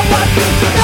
I want you to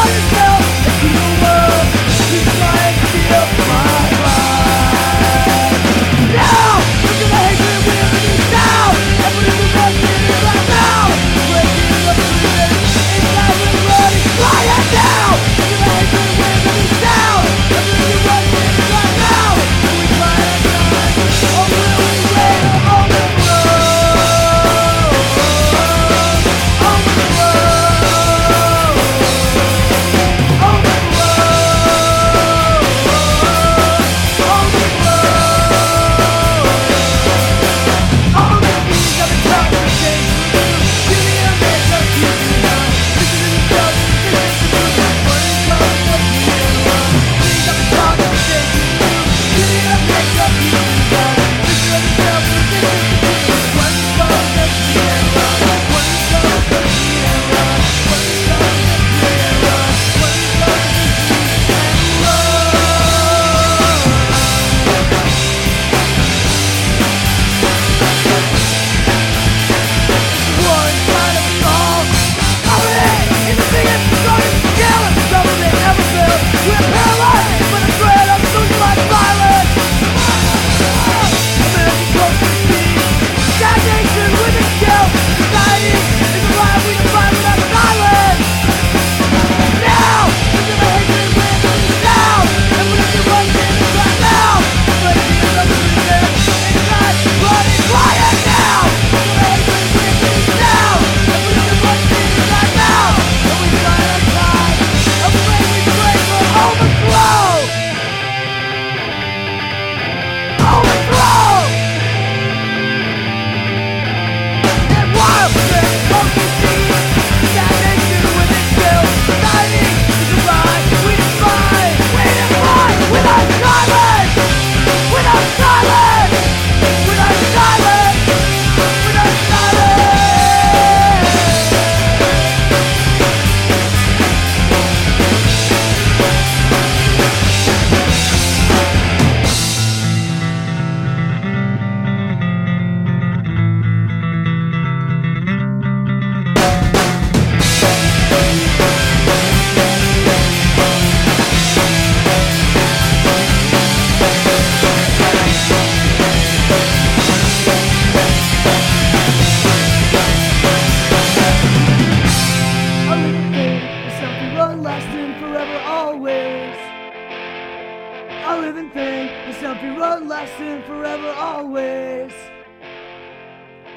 selfie run lasting forever, always.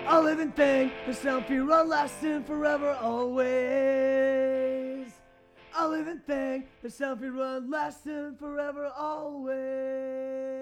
A living thing, the selfie run lasting forever, always. A living thing, the selfie run lasting forever, always.